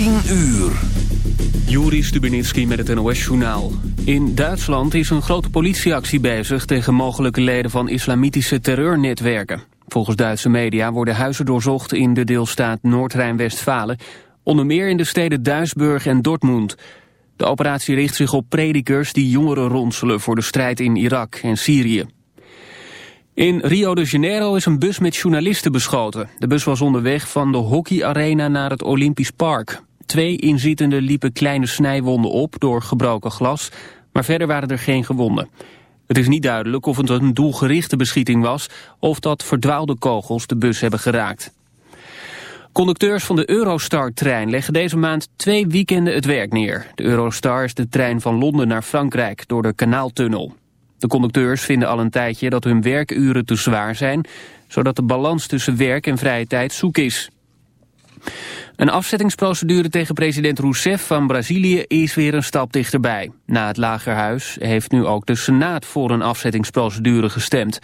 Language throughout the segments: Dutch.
10 uur. Juri Stubenitski met het NOS-journaal. In Duitsland is een grote politieactie bezig... tegen mogelijke leden van islamitische terreurnetwerken. Volgens Duitse media worden huizen doorzocht in de deelstaat Noord-Rijn-Westfalen... onder meer in de steden Duisburg en Dortmund. De operatie richt zich op predikers die jongeren ronselen... voor de strijd in Irak en Syrië. In Rio de Janeiro is een bus met journalisten beschoten. De bus was onderweg van de hockeyarena naar het Olympisch Park. Twee inzittenden liepen kleine snijwonden op door gebroken glas, maar verder waren er geen gewonden. Het is niet duidelijk of het een doelgerichte beschieting was of dat verdwaalde kogels de bus hebben geraakt. Conducteurs van de Eurostar-trein leggen deze maand twee weekenden het werk neer. De Eurostar is de trein van Londen naar Frankrijk door de Kanaaltunnel. De conducteurs vinden al een tijdje dat hun werkuren te zwaar zijn... zodat de balans tussen werk en vrije tijd zoek is. Een afzettingsprocedure tegen president Rousseff van Brazilië is weer een stap dichterbij. Na het Lagerhuis heeft nu ook de Senaat voor een afzettingsprocedure gestemd.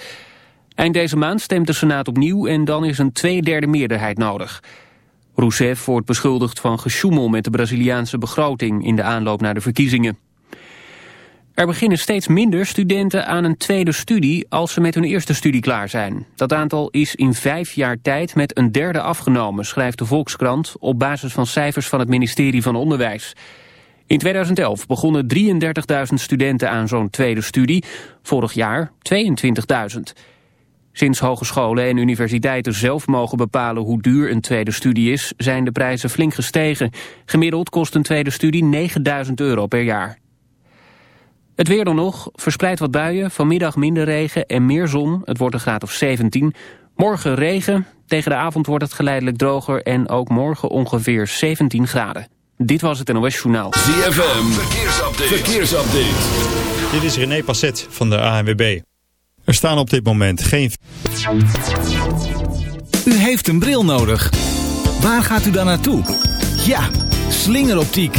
Eind deze maand stemt de Senaat opnieuw en dan is een tweederde meerderheid nodig. Rousseff wordt beschuldigd van gesjoemel met de Braziliaanse begroting in de aanloop naar de verkiezingen. Er beginnen steeds minder studenten aan een tweede studie als ze met hun eerste studie klaar zijn. Dat aantal is in vijf jaar tijd met een derde afgenomen, schrijft de Volkskrant op basis van cijfers van het ministerie van Onderwijs. In 2011 begonnen 33.000 studenten aan zo'n tweede studie, vorig jaar 22.000. Sinds hogescholen en universiteiten zelf mogen bepalen hoe duur een tweede studie is, zijn de prijzen flink gestegen. Gemiddeld kost een tweede studie 9000 euro per jaar. Het weer dan nog, verspreid wat buien, vanmiddag minder regen en meer zon. Het wordt een graad of 17. Morgen regen, tegen de avond wordt het geleidelijk droger... en ook morgen ongeveer 17 graden. Dit was het NOS Journaal. ZFM, verkeersupdate. verkeersupdate. Dit is René Passet van de ANWB. Er staan op dit moment geen... U heeft een bril nodig. Waar gaat u dan naartoe? Ja, slingeroptiek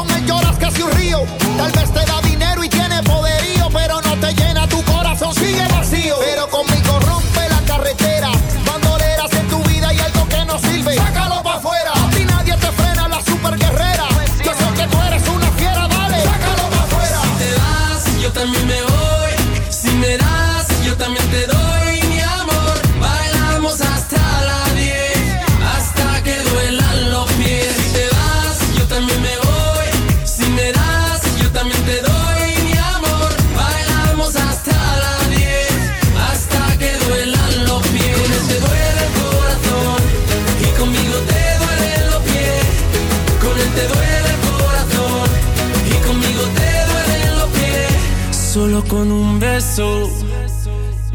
Corazón me lloras casi un río. Tal vez te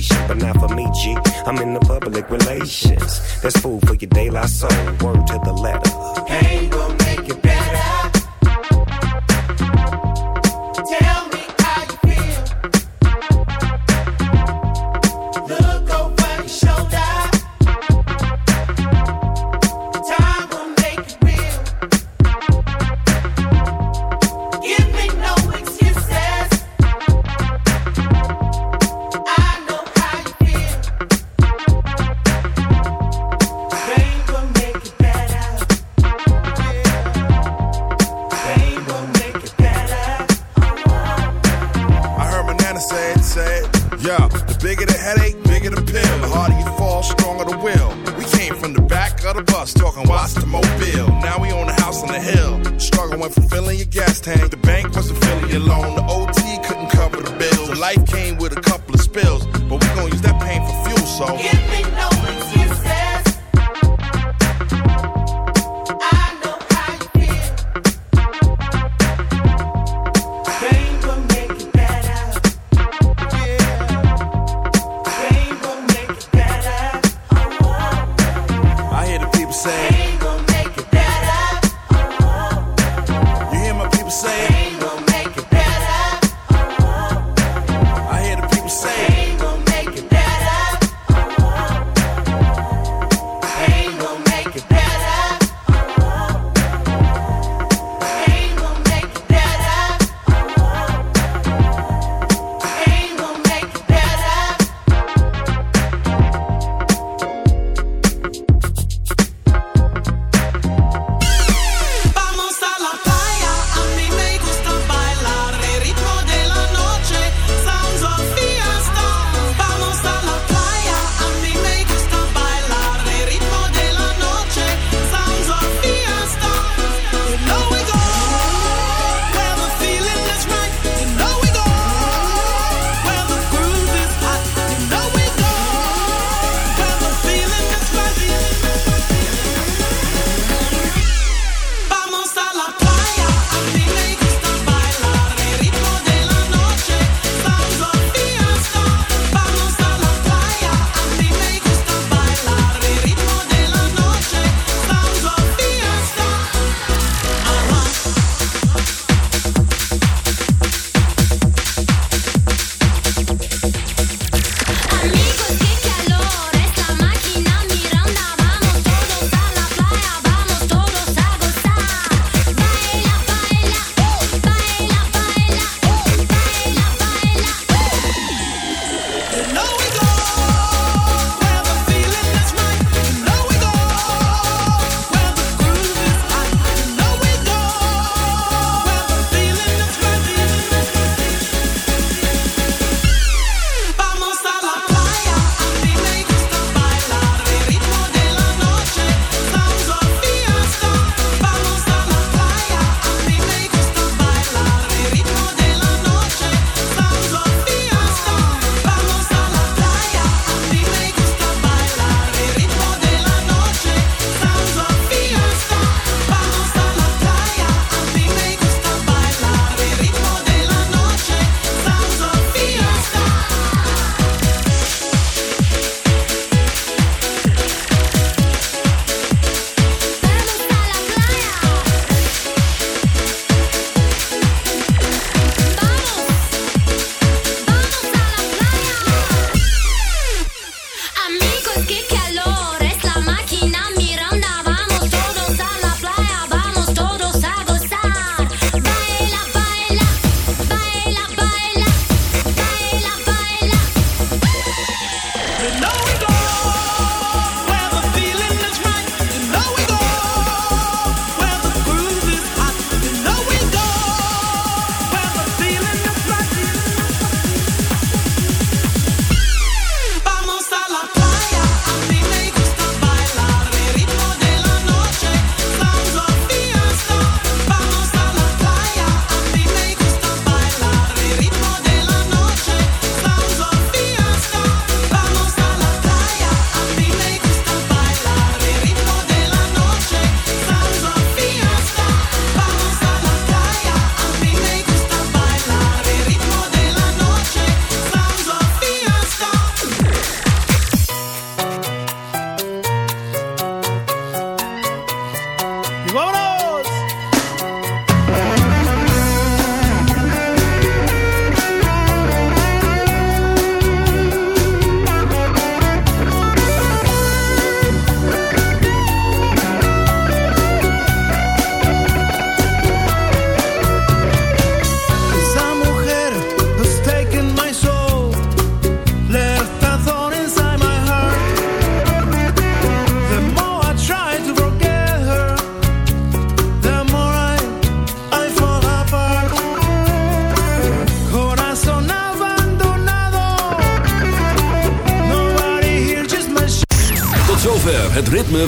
Shoppin' but not for me, G. I'm in the public relations. That's food for your daylight soul. Word to the left